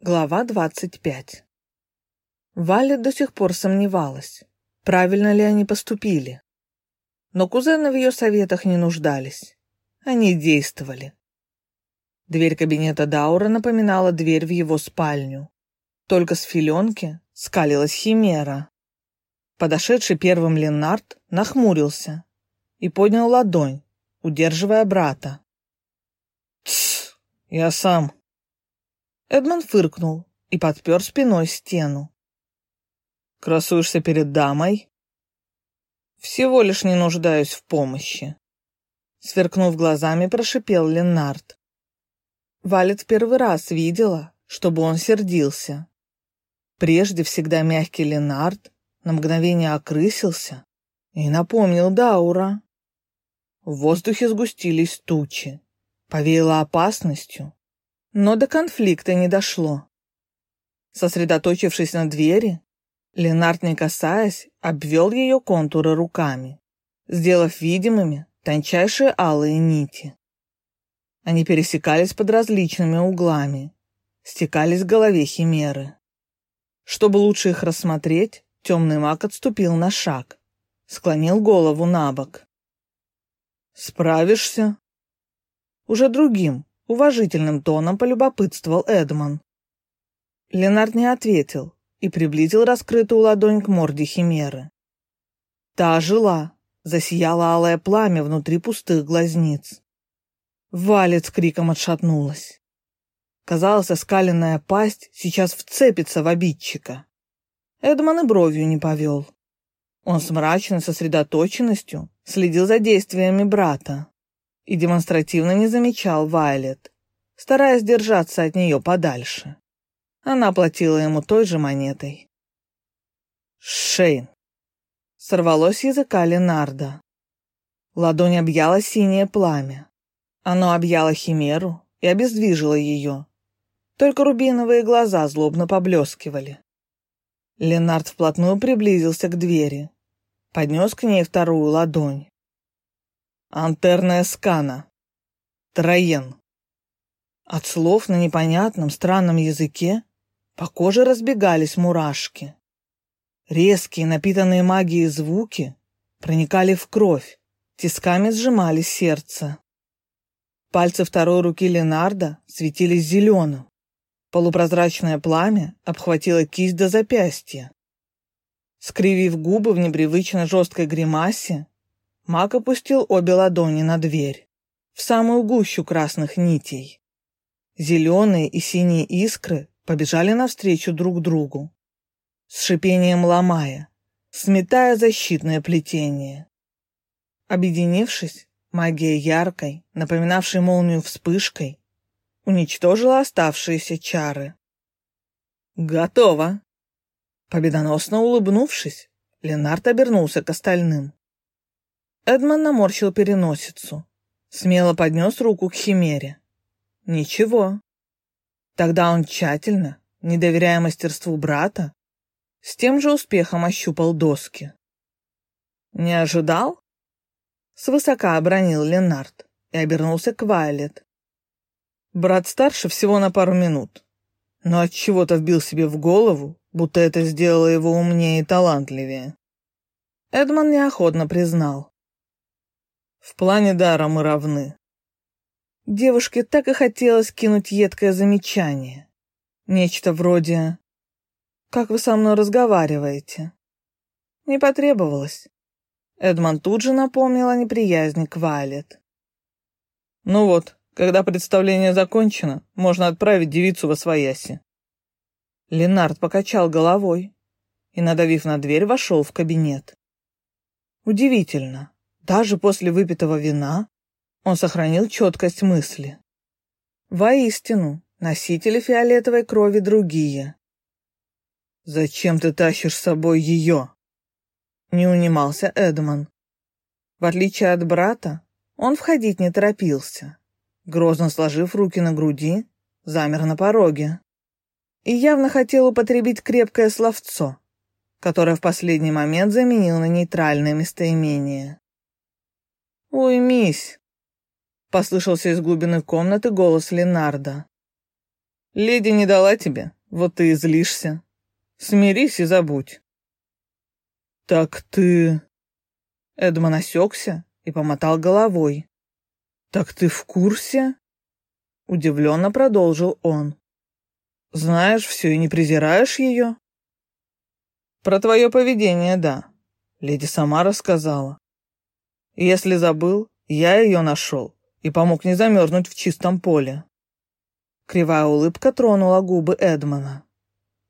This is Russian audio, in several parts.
Глава 25. Валя до сих пор сомневалась, правильно ли они поступили. Но кузены в ее советах не нуждались. Они действовали. Дверь кабинета Даура напоминала дверь в его спальню. Только с филенки скалилась химера. Подошедший первым Ленард нахмурился и поднял ладонь, удерживая брата. «Тсс, я сам», Эдмон фыркнул и подпер спиной стену. «Красуешься перед дамой?» «Всего лишь не нуждаюсь в помощи», — сверкнув глазами, прошипел Ленард. Валет первый раз видела, чтобы он сердился. Прежде всегда мягкий Ленард на мгновение окрысился и напомнил Даура. В воздухе сгустились тучи, повеяло опасностью, но до конфликта не дошло. Сосредоточившись на двери, Ленард, не касаясь, обвел ее контуры руками, сделав видимыми тончайшие алые нити. Они пересекались под различными углами, стекались к голове химеры. Чтобы лучше их рассмотреть, темный маг отступил на шаг, склонил голову на бок. «Справишься?» Уже другим, уважительным тоном полюбопытствовал Эдмон. Ленард не ответил и приблизил раскрытую ладонь к морде Химеры. Та ожила, засияла алое пламя внутри пустых глазниц. Валец криком отшатнулась. Казалось, оскаленная пасть сейчас вцепится в обидчика. Эдмон и бровью не повел. Он с мрачной сосредоточенностью следил за действиями брата и демонстративно не замечал Вайлет, стараясь держаться от нее подальше. Она платила ему той же монетой. «Шейн!» Сорвалось языка Ленарда. Ладонь объяла синее пламя. Оно объяло химеру и обездвижило ее. Только рубиновые глаза злобно поблескивали. Ленард вплотную приблизился к двери, поднес к ней вторую ладонь. Антерная скана. Троен. От слов на непонятном странном языке по коже разбегались мурашки. Резкие, напитанные магией звуки проникали в кровь, тисками сжимали сердце. Пальцы второй руки Ленарда светились зеленым. Полупрозрачное пламя обхватило кисть до запястья. Скривив губы в непривычно жесткой гримасе, Маг опустил обе ладони на дверь, в самую гущу красных нитей. Зеленые и синие искры побежали навстречу друг другу, с шипением ломая, сметая защитное плетение. Объединившись, магия яркой, напоминавшей молнию вспышкой, уничтожила оставшиеся чары. «Готово!» Победоносно улыбнувшись, Ленард обернулся к остальным. Эдмон наморщил переносицу. Смело поднес руку к химере. Ничего. Тогда он тщательно, не доверяя мастерству брата, с тем же успехом ощупал доски. «Не ожидал?» Свысока обронил Ленард и обернулся к Вайлет. Брат старше всего на пару минут, но от чего то вбил себе в голову, будто это сделало его умнее и талантливее. Эдмон неохотно признал. В плане дара мы равны. Девушке так и хотелось кинуть едкое замечание. Нечто вроде «Как вы со мной разговариваете?» Не потребовалось. Эдмон тут же напомнил о неприязни к Вайлет. «Ну вот, когда представление закончено, можно отправить девицу во свояси». Ленард покачал головой и, надавив на дверь, вошел в кабинет. Удивительно, даже после выпитого вина он сохранил четкость мысли. Воистину, носители фиолетовой крови другие. «Зачем ты тащишь с собой ее?» Не унимался Эдмон. В отличие от брата, он входить не торопился. Грозно сложив руки на груди, замер на пороге. И явно хотел употребить крепкое словцо, которое в последний момент заменил на нейтральное местоимение. «Уймись!» — послышался из глубины комнаты голос Ленарда. Леди не дала тебе, вот ты и злишься. Смирись и забудь. Так ты... Эдмон осекся и помотал головой. Так ты в курсе? Удивленно продолжил он. Знаешь все и не презираешь ее? Про твое поведение, да. Леди сама рассказала. Если забыл, я ее нашел и помог не замерзнуть в чистом поле. Кривая улыбка тронула губы Эдмона.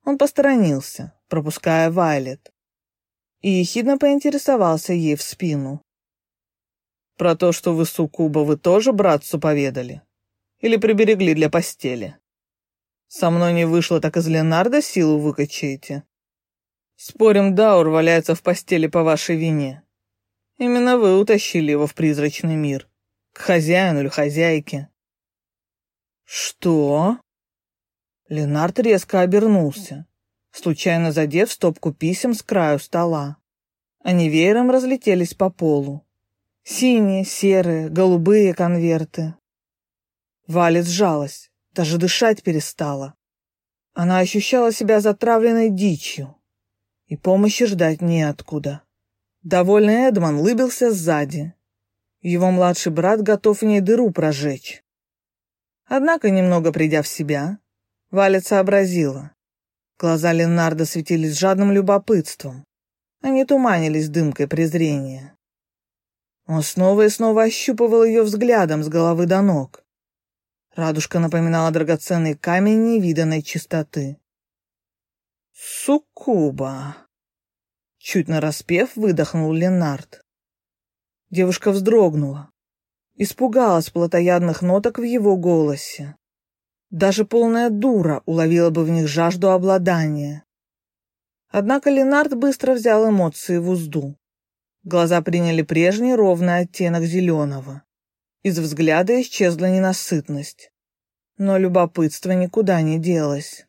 Он посторонился, пропуская Вайлет, и ехидно поинтересовался ей в спину. «Про то, что вы, суккуба, вы тоже братцу поведали? Или приберегли для постели? Со мной не вышло, так из Ленарда силу выкачаете? Спорим, Даур валяется в постели по вашей вине. Именно вы утащили его в призрачный мир, к хозяину или хозяйке. «Что?» Ленард резко обернулся, случайно задев стопку писем с краю стола. Они веером разлетелись по полу. Синие, серые, голубые конверты. Валя сжалась, даже дышать перестала. Она ощущала себя затравленной дичью, и помощи ждать неоткуда. Довольный Эдман лыбился сзади. Его младший брат готов в ней дыру прожечь. Однако, немного придя в себя, Валя сообразила. Глаза Ленарда светились жадным любопытством. Они туманились дымкой презрения. Он снова и снова ощупывал ее взглядом с головы до ног. Радужка напоминала драгоценный камень невиданной чистоты. «Суккуба!» Чуть нараспев, выдохнул Ленард. Девушка вздрогнула. Испугалась плотоядных ноток в его голосе. Даже полная дура уловила бы в них жажду обладания. Однако Ленард быстро взял эмоции в узду. Глаза приняли прежний ровный оттенок зеленого. Из взгляда исчезла ненасытность. Но любопытство никуда не делось.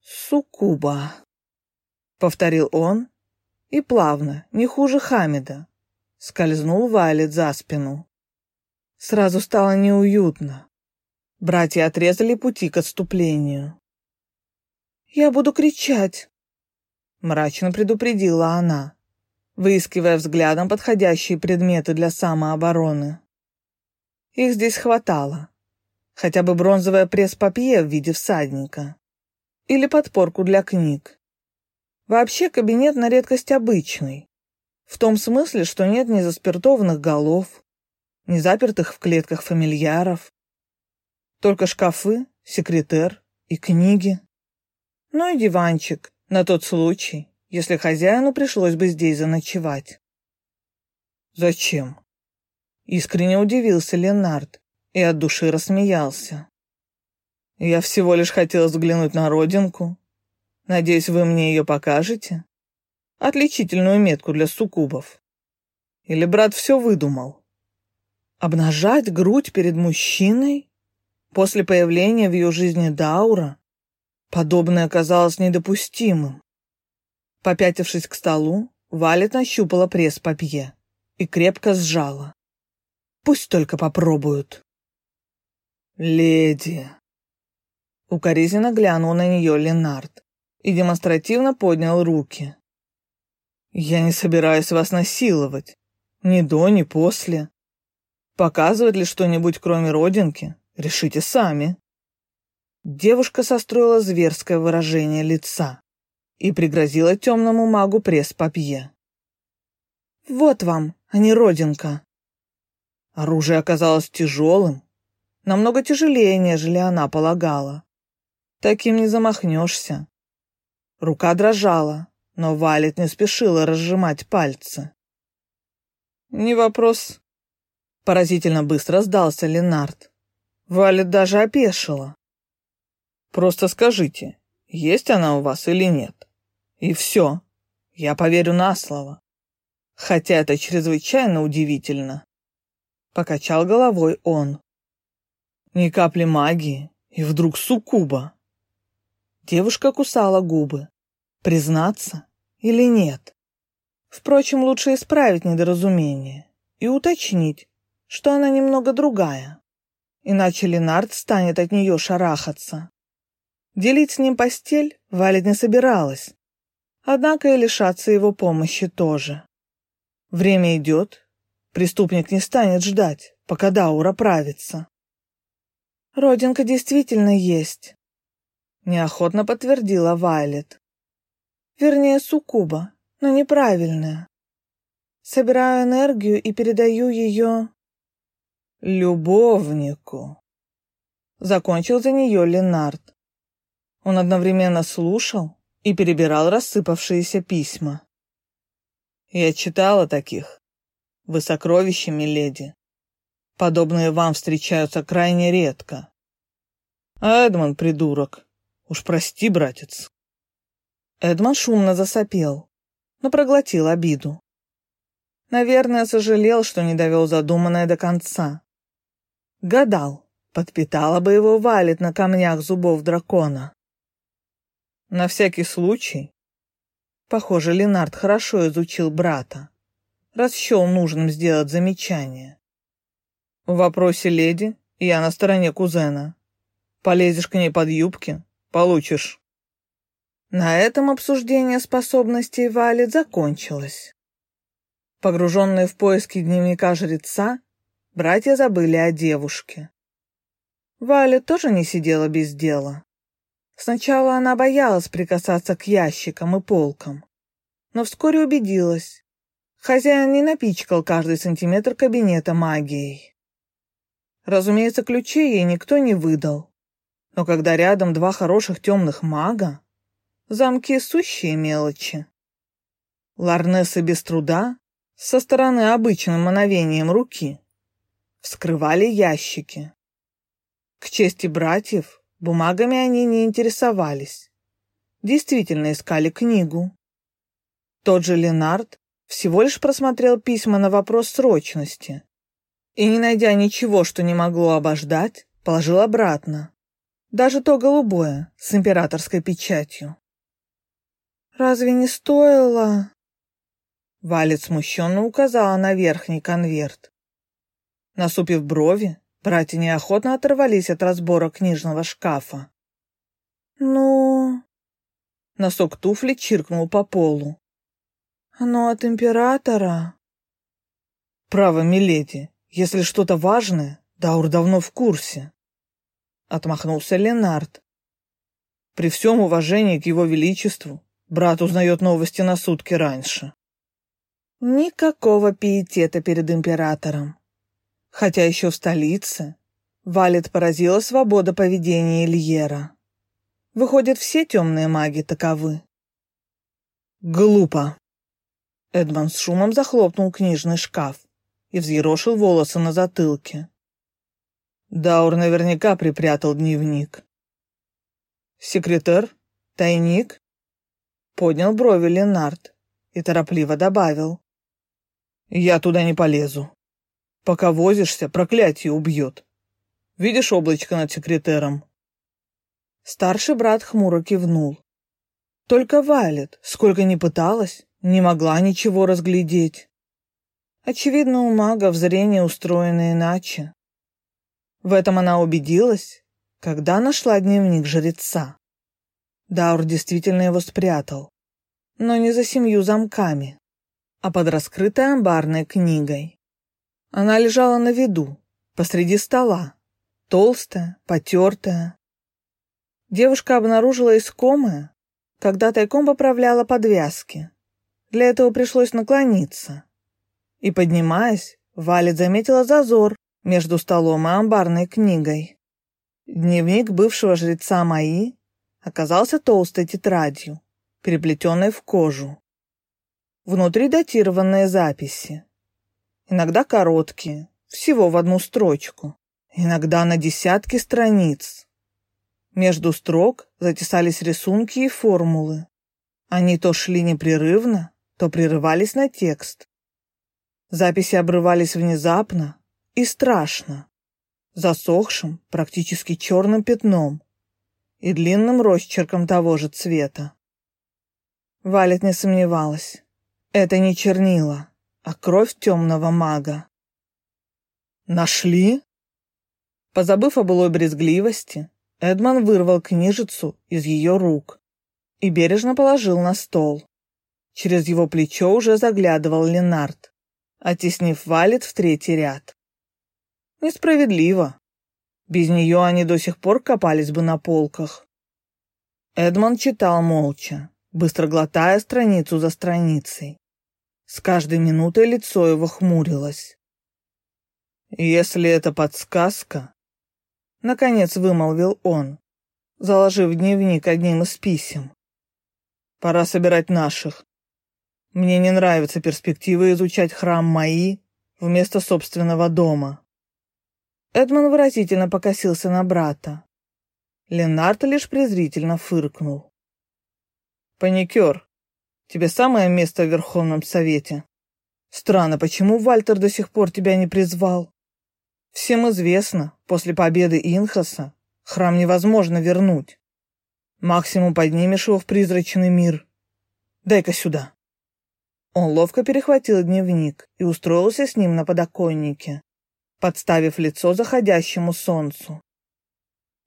«Суккуба», — повторил он, и плавно, не хуже Хамида, скользнул Вайлет за спину. Сразу стало неуютно. Братья отрезали пути к отступлению. «Я буду кричать», — мрачно предупредила она, выискивая взглядом подходящие предметы для самообороны. Их здесь хватало. Хотя бы бронзовое пресс-папье в виде всадника. Или подпорку для книг. Вообще кабинет на редкость обычный. В том смысле, что нет ни заспиртованных голов, ни запертых в клетках фамильяров. Только шкафы, секретер и книги. Ну и диванчик на тот случай, если хозяину пришлось бы здесь заночевать. Зачем? Искренне удивился Ленард и от души рассмеялся. Я всего лишь хотел взглянуть на родинку. Надеюсь, вы мне ее покажете? Отличительную метку для суккубов. Или брат все выдумал? Обнажать грудь перед мужчиной? После появления в ее жизни Даура? Подобное оказалось недопустимым. Попятившись к столу, Валет нащупала пресс-папье и крепко сжала. Пусть только попробуют. «Леди!» Укоризненно глянул на нее Ленард и демонстративно поднял руки. «Я не собираюсь вас насиловать. Ни до, ни после. Показывать ли что-нибудь, кроме родинки, решите сами. Девушка состроила зверское выражение лица и пригрозила темному магу пресс-папье. «Вот вам, а не родинка». Оружие оказалось тяжелым, намного тяжелее, нежели она полагала. Таким не замахнешься. Рука дрожала, но Валет не спешила разжимать пальцы. «Не вопрос», Поразительно быстро сдался Ленард. Валя даже опешила. Просто скажите, есть она у вас или нет. И все. Я поверю на слово. Хотя это чрезвычайно удивительно. Покачал головой он. Ни капли магии, и вдруг суккуба. Девушка кусала губы. Признаться или нет? Впрочем, лучше исправить недоразумение и уточнить, что она немного другая. иначе Ленард станет от нее шарахаться. Делить с ним постель Валя не собиралась, однако и лишаться его помощи тоже. Время идет, преступник не станет ждать, пока Даура правится. Родинка действительно есть, неохотно подтвердила Вайлет. Вернее, суккуба, но неправильная. Собираю энергию и передаю ее... Любовнику. Закончил за нее Ленард. Он одновременно слушал и перебирал рассыпавшиеся письма. Я читала таких. Вы сокровища, миледи. Подобные вам встречаются крайне редко. Эдмон придурок. Уж прости, братец. Эдмон шумно засопел, но проглотил обиду. Наверное, сожалел, что не довел задуманное до конца. Гадал, подпитала бы его валит на камнях зубов дракона. На всякий случай. Похоже, Ленард хорошо изучил брата, раз нужным сделать замечание. В вопросе леди я на стороне кузена. Полезешь к ней под юбки — получишь. На этом обсуждение способностей Вали закончилось. Погруженные в поиски дневника жреца, братья забыли о девушке. Валя тоже не сидела без дела. Сначала она боялась прикасаться к ящикам и полкам, но вскоре убедилась. Хозяин не напичкал каждый сантиметр кабинета магией. Разумеется, ключей ей никто не выдал. Но когда рядом два хороших темных мага, замки сущие мелочи. Ларнесы без труда, со стороны обычным мановением руки, вскрывали ящики. К чести братьев, бумагами они не интересовались. Действительно искали книгу. Тот же Ленард всего лишь просмотрел письма на вопрос срочности и, не найдя ничего, что не могло обождать, положил обратно. Даже то голубое с императорской печатью. «Разве не стоило?» Валет смущенно указала на верхний конверт. Насупив брови, братья неохотно оторвались от разбора книжного шкафа. «Ну...» Носок туфли чиркнул по полу. «Оно от императора?» «Право, миледи, если что-то важное, Даур давно в курсе. Отмахнулся Ленард. При всем уважении к его величеству, брат узнает новости на сутки раньше. Никакого пиетета перед императором. Хотя еще в столице Валет поразила свобода поведения Ильера. Выходят, все темные маги таковы. Глупо. Эдмон с шумом захлопнул книжный шкаф и взъерошил волосы на затылке. Даур наверняка припрятал дневник. «Секретарь? Тайник?» Поднял брови Ленард и торопливо добавил. «Я туда не полезу. Пока возишься, проклятие убьет. Видишь облачко над секретером?» Старший брат хмуро кивнул. Только Вайлет, сколько ни пыталась, не могла ничего разглядеть. Очевидно, у магов зрение устроено иначе. В этом она убедилась, когда нашла дневник жреца. Даур действительно его спрятал, но не за семью замками, а под раскрытой амбарной книгой. Она лежала на виду, посреди стола, толстая, потертая. Девушка обнаружила искомое, когда тайком поправляла подвязки. Для этого пришлось наклониться. И, поднимаясь, Валя заметила зазор между столом и амбарной книгой. Дневник бывшего жреца Маи оказался толстой тетрадью, переплетенной в кожу. Внутри датированные записи. Иногда короткие, всего в одну строчку. Иногда на десятки страниц. Между строк затесались рисунки и формулы. Они то шли непрерывно, то прерывались на текст. Записи обрывались внезапно и страшно, засохшим, практически черным пятном и длинным росчерком того же цвета. Валет не сомневалась. Это не чернила, а кровь темного мага. «Нашли?» Позабыв о былой брезгливости, Эдман вырвал книжицу из ее рук и бережно положил на стол. Через его плечо уже заглядывал Ленард, оттеснив валет в третий ряд. Несправедливо. Без нее они до сих пор копались бы на полках. Эдмон читал молча, быстро глотая страницу за страницей. С каждой минутой лицо его хмурилось. «Если это подсказка...» Наконец вымолвил он, заложив дневник одним из писем. «Пора собирать наших. Мне не нравится перспектива изучать храм Маи вместо собственного дома. Эдмон выразительно покосился на брата. Ленард лишь презрительно фыркнул. «Паникер, тебе самое место в Верховном Совете. Странно, почему Вальтер до сих пор тебя не призвал? Всем известно, после победы Инхаса храм невозможно вернуть. Максимум поднимешь его в призрачный мир. Дай-ка сюда». Он ловко перехватил дневник и устроился с ним на подоконнике, подставив лицо заходящему солнцу.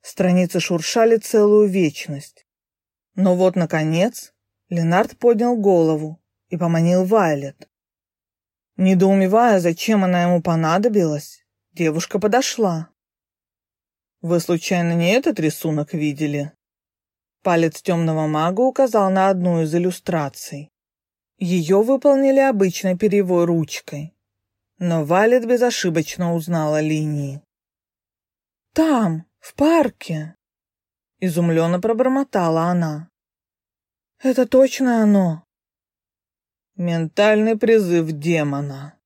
Страницы шуршали целую вечность. Но вот, наконец, Ленард поднял голову и поманил Вайлет. Недоумевая, зачем она ему понадобилась, девушка подошла. «Вы случайно не этот рисунок видели?» Палец темного мага указал на одну из иллюстраций. Ее выполнили обычной перьевой ручкой, но Валет безошибочно узнала линии. «Там, в парке!» — изумленно пробормотала она. «Это точно оно!» «Ментальный призыв демона!»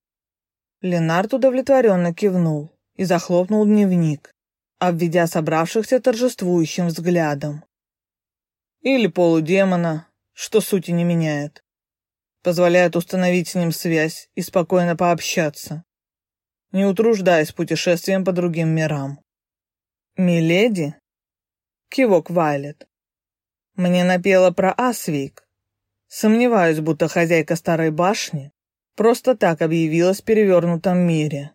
Ленард удовлетворенно кивнул и захлопнул дневник, обведя собравшихся торжествующим взглядом. «Или полудемона, что сути не меняет позволяет установить с ним связь и спокойно пообщаться, не утруждаясь путешествием по другим мирам. «Миледи?» Кивок Вайлет. Мне напела про Асвик. Сомневаюсь, будто хозяйка старой башни просто так объявилась в перевернутом мире.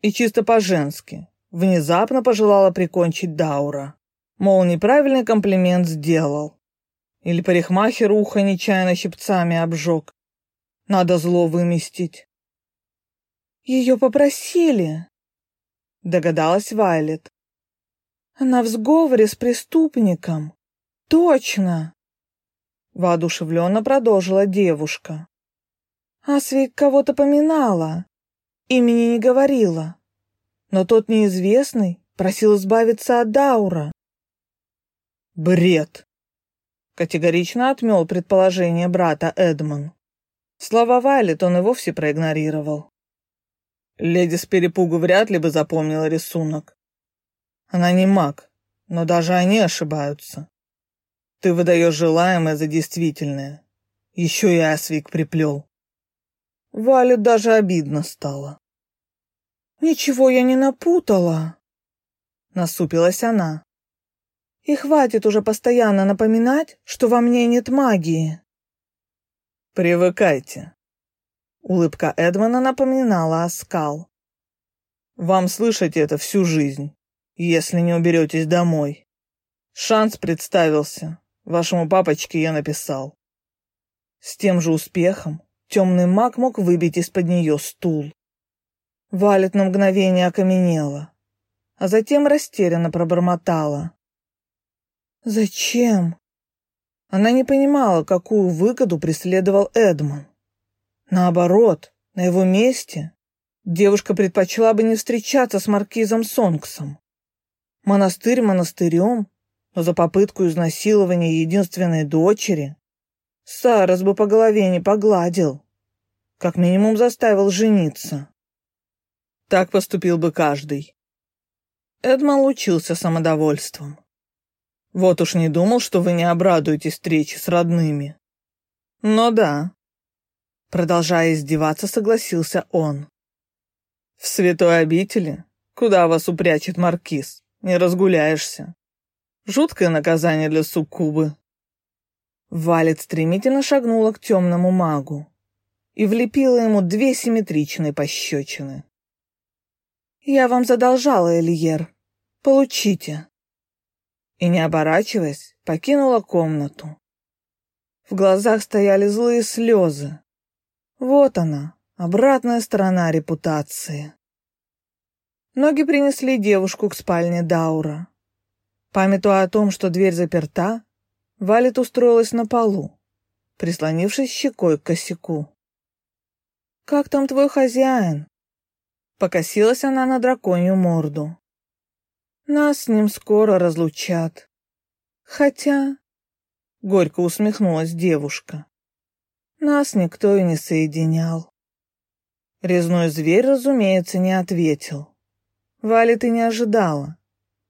И чисто по-женски, внезапно пожелала прикончить Даура. Мол, неправильный комплимент сделал. Или парикмахер ухо нечаянно щипцами обжег. Надо зло выместить. Ее попросили, догадалась Вайлет. Она в сговоре с преступником. Точно. Воодушевленно продолжила девушка. Асвик кого-то поминала, имени не говорила. Но тот неизвестный просил избавиться от Даура. Бред! Категорично отмел предположение брата Эдмон. Слова Вайлет он и вовсе проигнорировал. Леди с перепугу вряд ли бы запомнила рисунок. Она не маг, но даже они ошибаются. Ты выдаешь желаемое за действительное. Еще и Асвик приплел. Вале даже обидно стало. «Ничего я не напутала», — насупилась она. «И хватит уже постоянно напоминать, что во мне нет магии». «Привыкайте». Улыбка Эдмона напоминала оскал. «Вам слышать это всю жизнь, если не уберетесь домой. Шанс представился. Вашему папочке я написал». С тем же успехом темный маг мог выбить из-под нее стул. Валет на мгновение окаменела, а затем растерянно пробормотала. «Зачем?» Она не понимала, какую выгоду преследовал Эдмон. Наоборот, на его месте девушка предпочла бы не встречаться с маркизом Сонгсом. Монастырь монастырем, но за попытку изнасилования единственной дочери Сарас бы по голове не погладил, как минимум заставил жениться. Так поступил бы каждый. Эдмон лучился самодовольством. Вот уж не думал, что вы не обрадуетесь встрече с родными. Но да. Продолжая издеваться, согласился он. В святой обители, куда вас упрячет маркиз, не разгуляешься. Жуткое наказание для суккубы. Валет стремительно шагнула к темному магу и влепила ему две симметричные пощечины. «Я вам задолжала, Эльер», Получите». И, не оборачиваясь, покинула комнату. В глазах стояли злые слезы. Вот она, обратная сторона репутации. Ноги принесли девушку к спальне Даура. Памятуя о том, что дверь заперта, Валет устроилась на полу, прислонившись щекой к косяку. «Как там твой хозяин?» Покосилась она на драконью морду. «Нас с ним скоро разлучат. Хотя...» Горько усмехнулась девушка. «Нас никто и не соединял». Резной зверь, разумеется, не ответил. Вали ты не ожидала.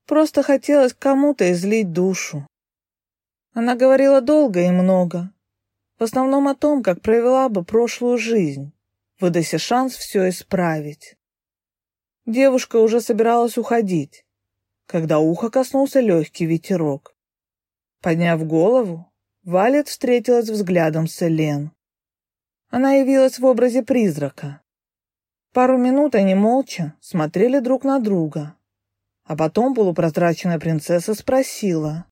Просто хотелось кому-то излить душу. Она говорила долго и много. В основном о том, как провела бы прошлую жизнь, выдася шанс все исправить. Девушка уже собиралась уходить, когда ухо коснулся легкий ветерок. Подняв голову, Валет встретилась взглядом с Элен. Она явилась в образе призрака. Пару минут они молча смотрели друг на друга, а потом полупрозрачная принцесса спросила.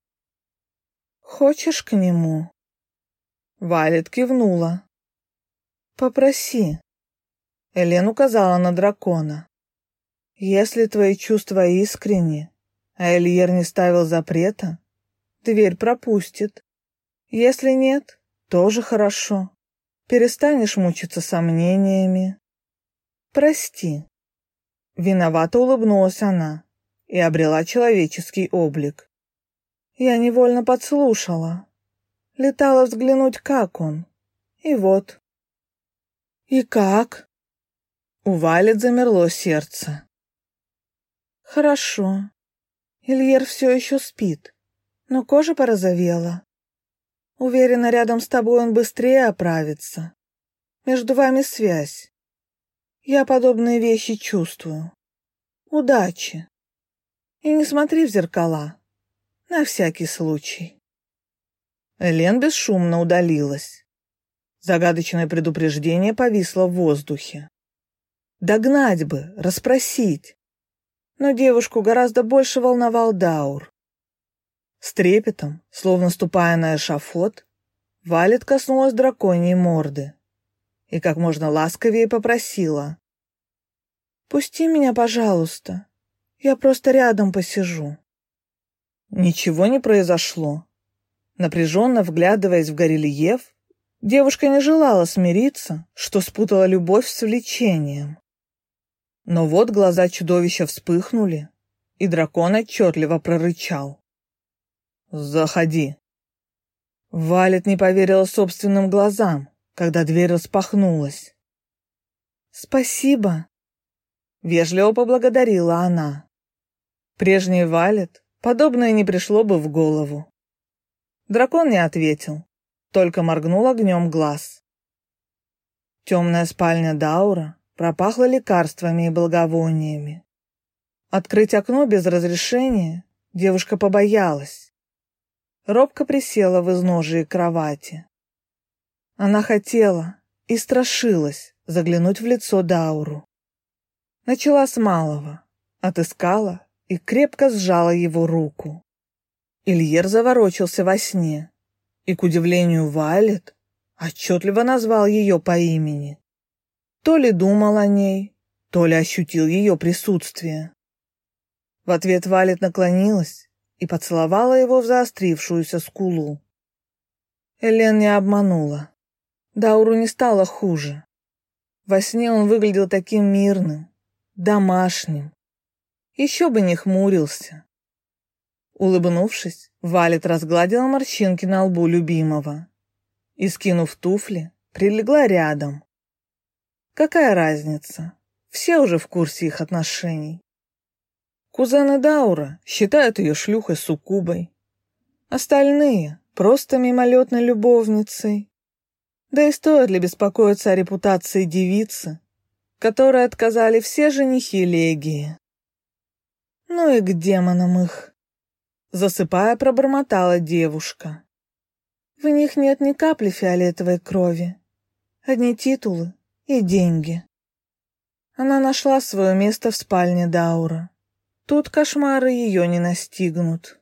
«Хочешь к нему?» Валет кивнула. «Попроси». Элен указала на дракона. Если твои чувства искренни, а Эльер не ставил запрета, дверь пропустит. Если нет, тоже хорошо. Перестанешь мучиться сомнениями. Прости. Виновато улыбнулась она и обрела человеческий облик. Я невольно подслушала. Летала взглянуть, как он. И вот. И как? У Валет замерло сердце. Хорошо. Ильер все еще спит, но кожа порозовела. Уверена, рядом с тобой он быстрее оправится. Между вами связь. Я подобные вещи чувствую. Удачи. И не смотри в зеркала. На всякий случай. Элен бесшумно удалилась. Загадочное предупреждение повисло в воздухе. Догнать бы, расспросить но девушку гораздо больше волновал Даур. С трепетом, словно ступая на эшафот, Валет коснулась драконьей морды и как можно ласковее попросила. «Пусти меня, пожалуйста. Я просто рядом посижу». Ничего не произошло. Напряженно вглядываясь в горельеф, девушка не желала смириться, что спутала любовь с влечением. Но вот глаза чудовища вспыхнули, и дракон отчетливо прорычал. «Заходи». Валет не поверила собственным глазам, когда дверь распахнулась. «Спасибо», — вежливо поблагодарила она. Прежний Валет подобное не пришло бы в голову. Дракон не ответил, только моргнул огнем глаз. Темная спальня Даура пропахло лекарствами и благовониями. Открыть окно без разрешения девушка побоялась. Робко присела в изножие кровати. Она хотела и страшилась заглянуть в лицо Дауру. Начала с малого, отыскала и крепко сжала его руку. Ильер заворочился во сне и, к удивлению Валет, отчетливо назвал ее по имени. То ли думал о ней, то ли ощутил ее присутствие. В ответ Валет наклонилась и поцеловала его в заострившуюся скулу. Элен не обманула. Дауру не стало хуже. Во сне он выглядел таким мирным, домашним. Еще бы не хмурился. Улыбнувшись, Валет разгладила морщинки на лбу любимого и, скинув туфли, прилегла рядом, Какая разница? Все уже в курсе их отношений. Кузены Даура считают ее шлюхой суккубой. Остальные — просто мимолетной любовницей. Да и стоит ли беспокоиться о репутации девицы, которой отказали все женихи Легии? Ну и к демонам их. Засыпая, пробормотала девушка. В них нет ни капли фиолетовой крови. Одни титулы, и деньги. Она нашла свое место в спальне Даура. Тут кошмары ее не настигнут.